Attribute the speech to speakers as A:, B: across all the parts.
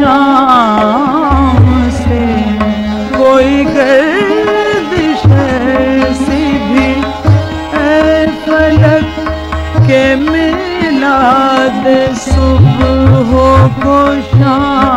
A: شام سے کوئی گردش ایسی بھی اے فلک کے ملاد صبح ہو کو شام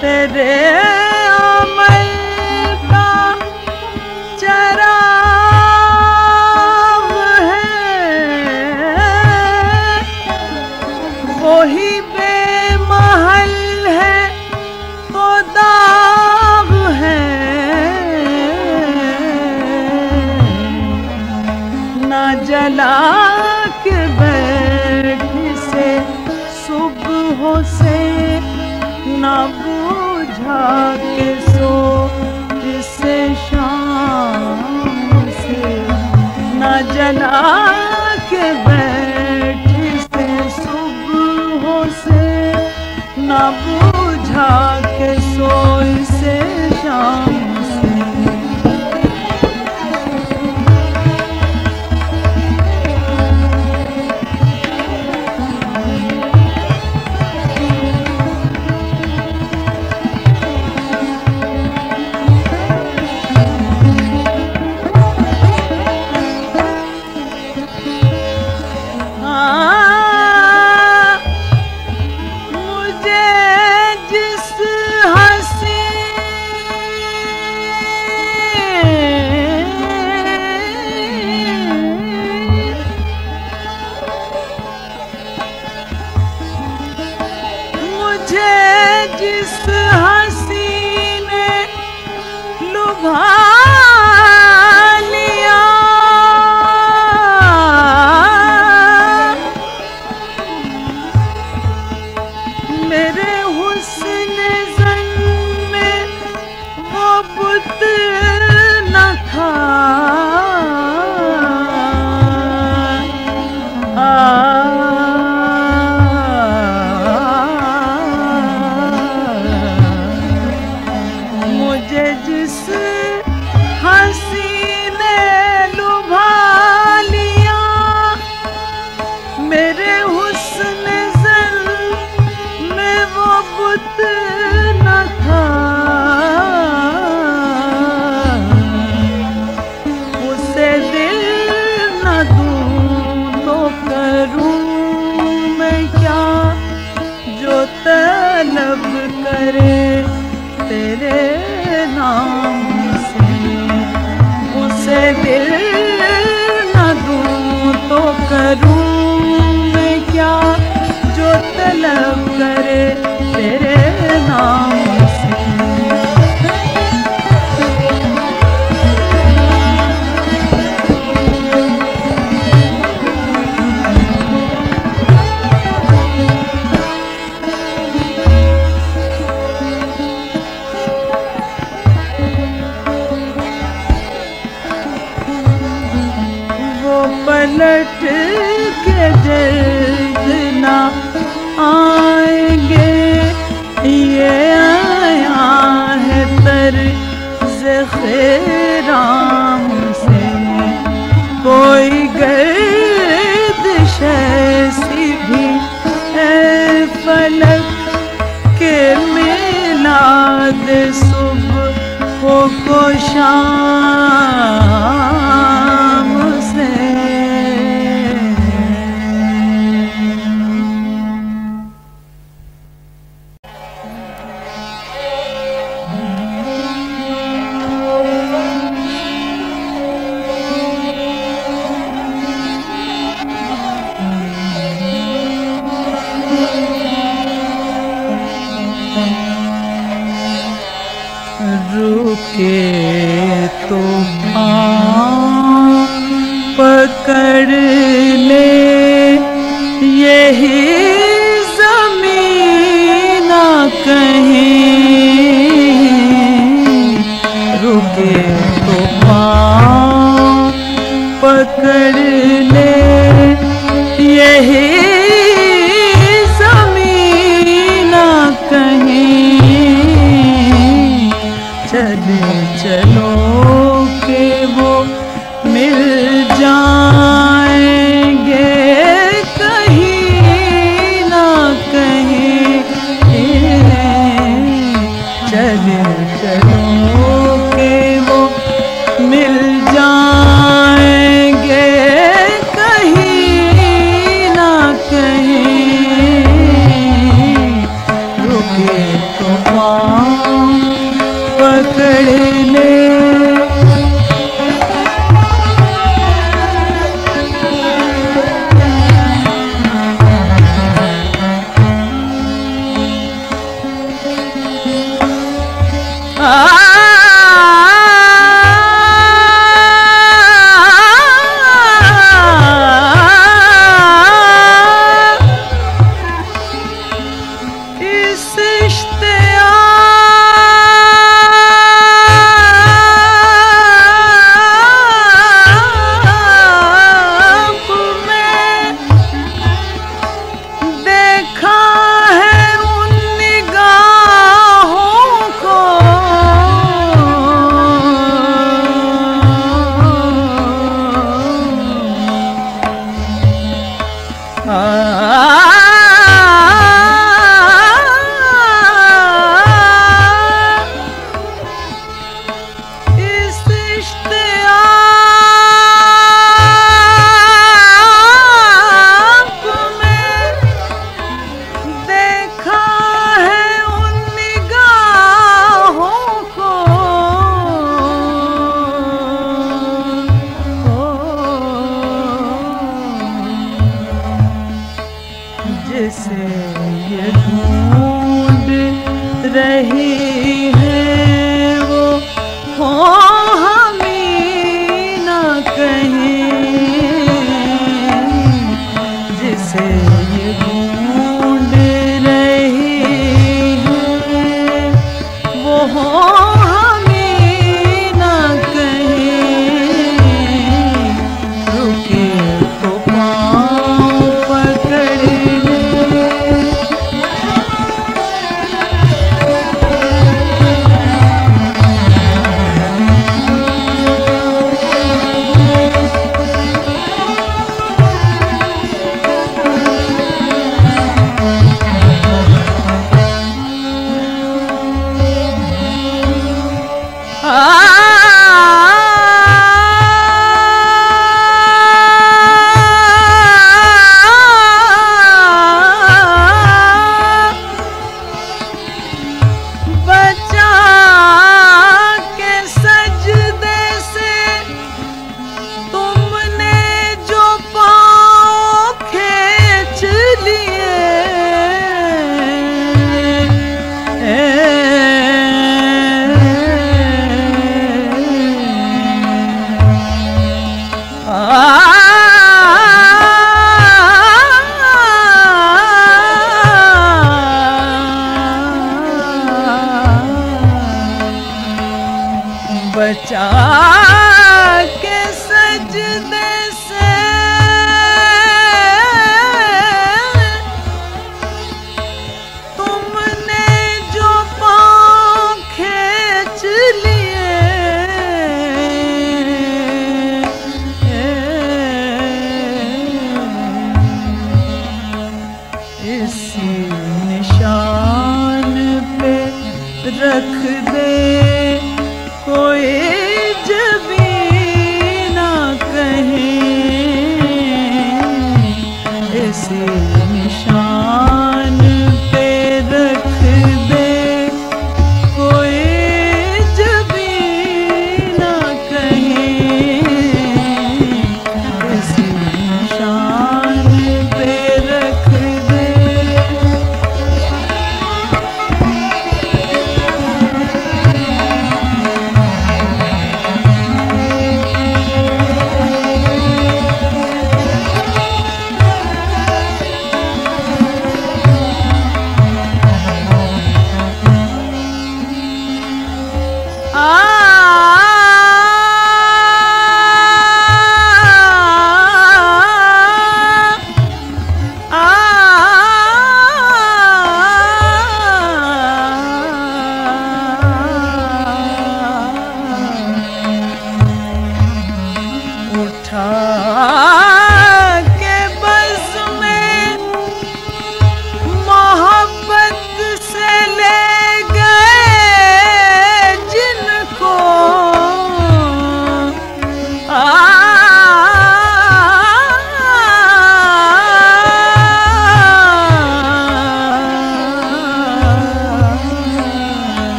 A: تیرے بوجھا کے سو رکے ہاں۔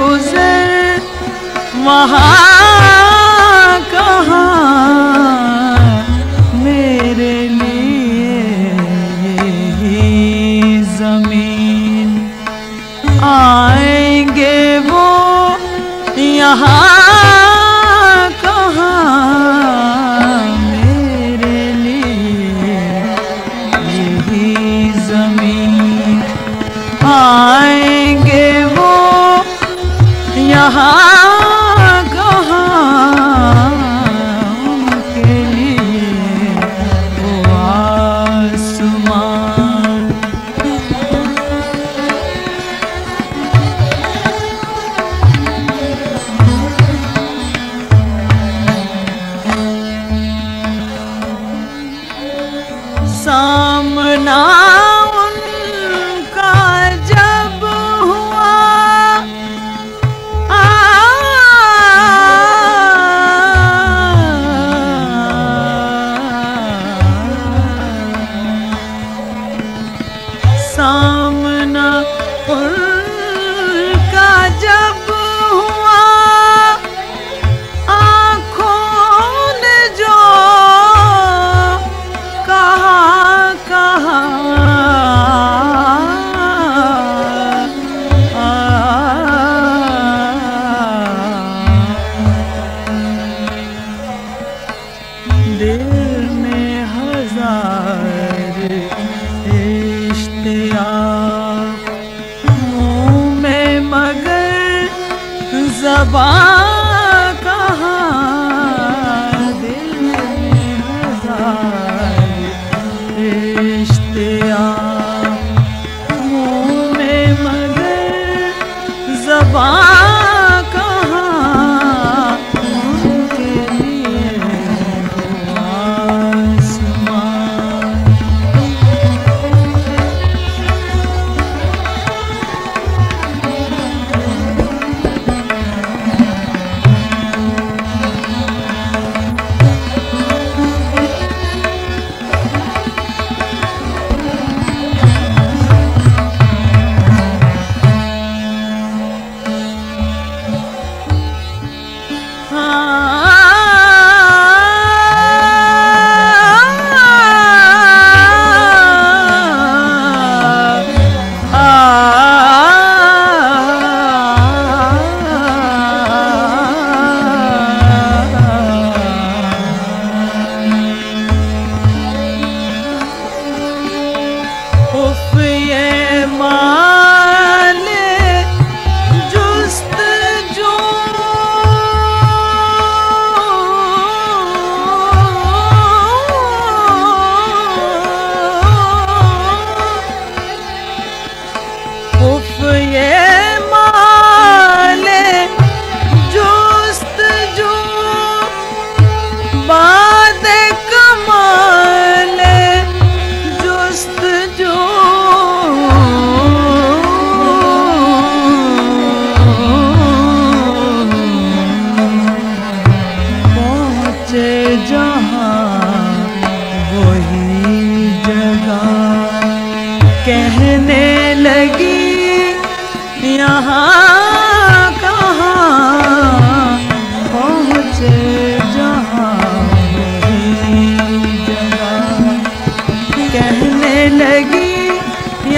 A: گزر وہاں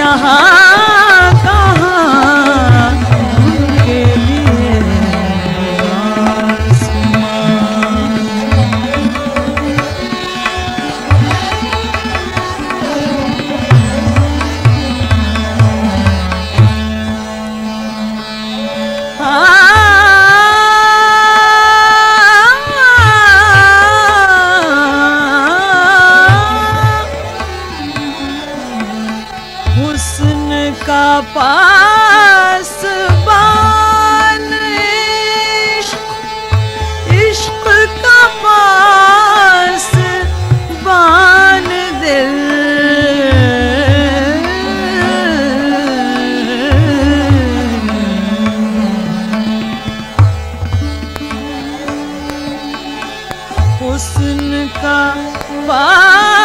A: یہاں کا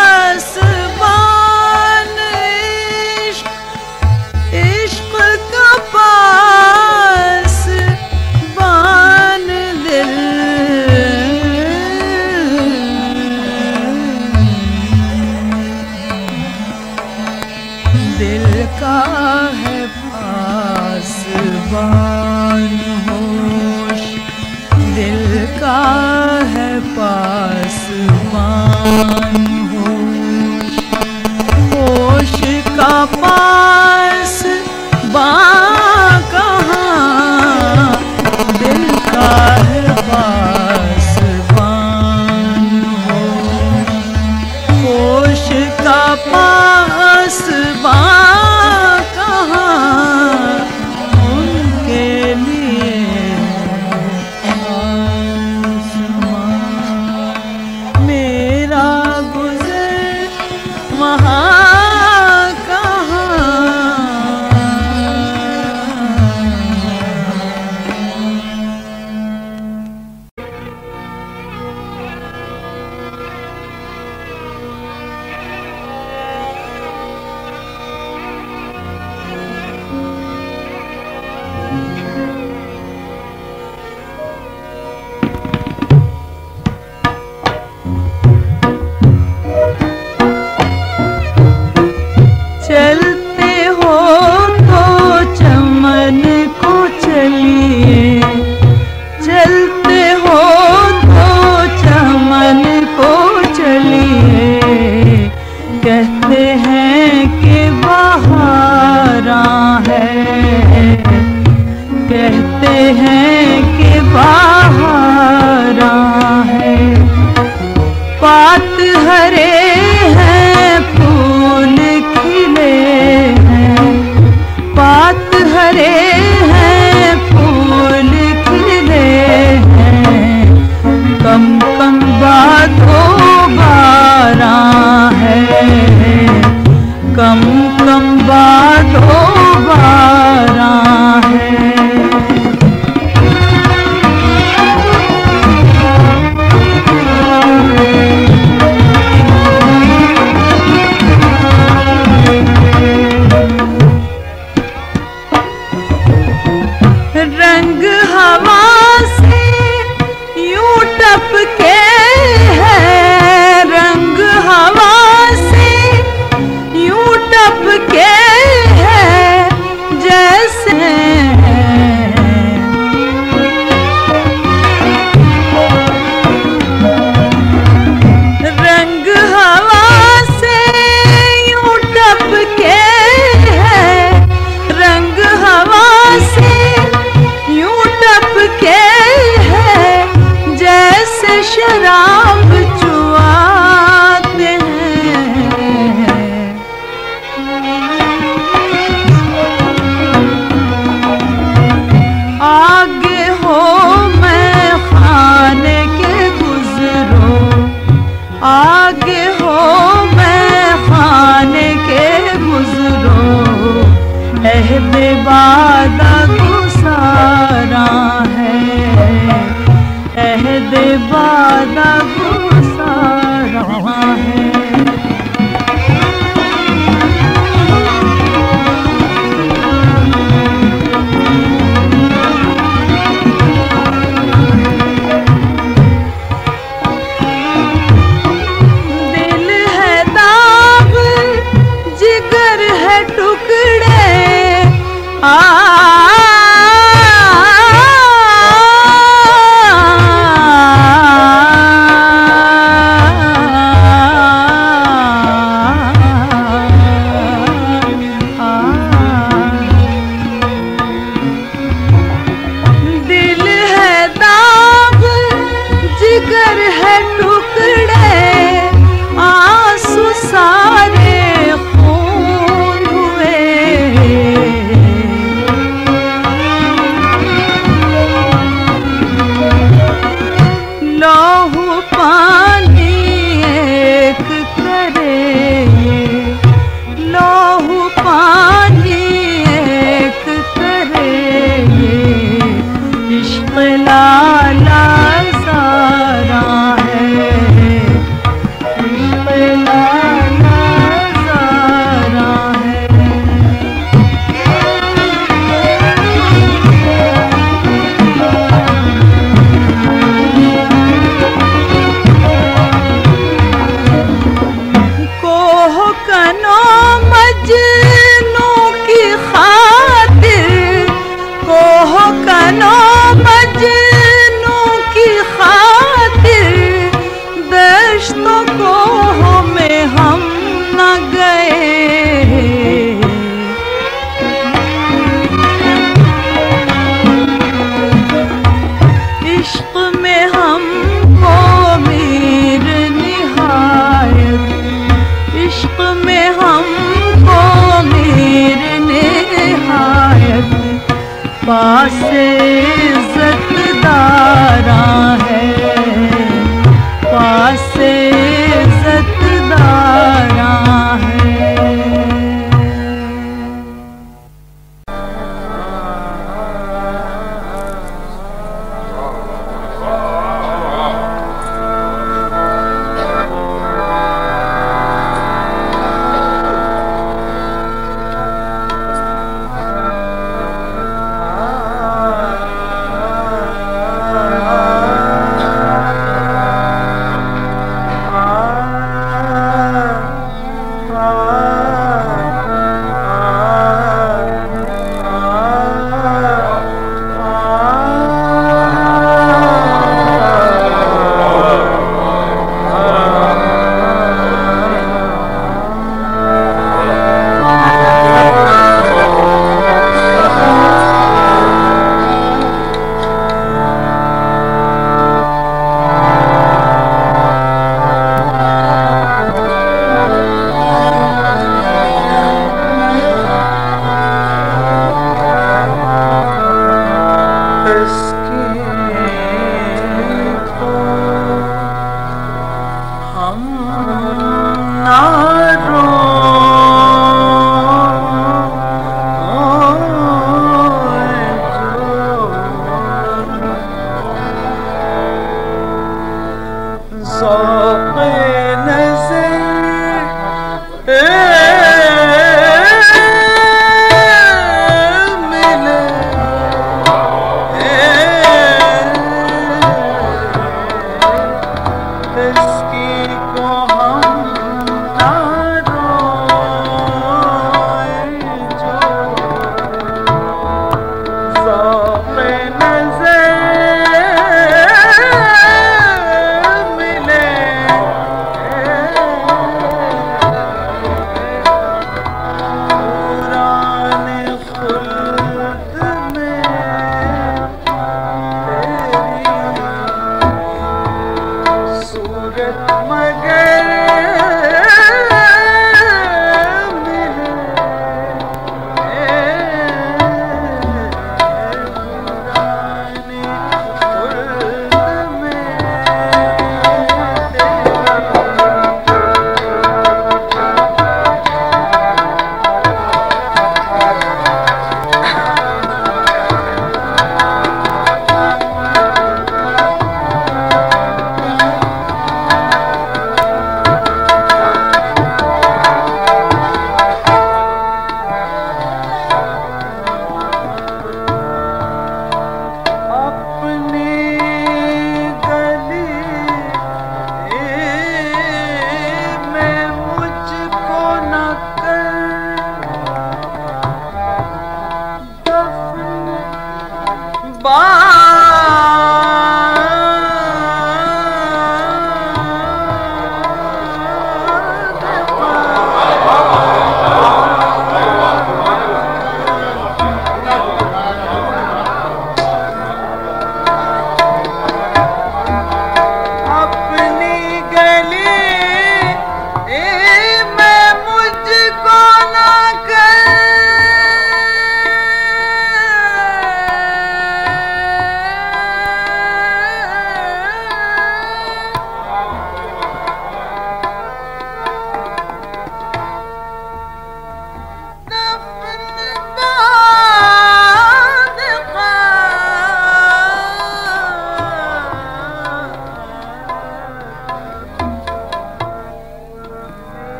A: پاس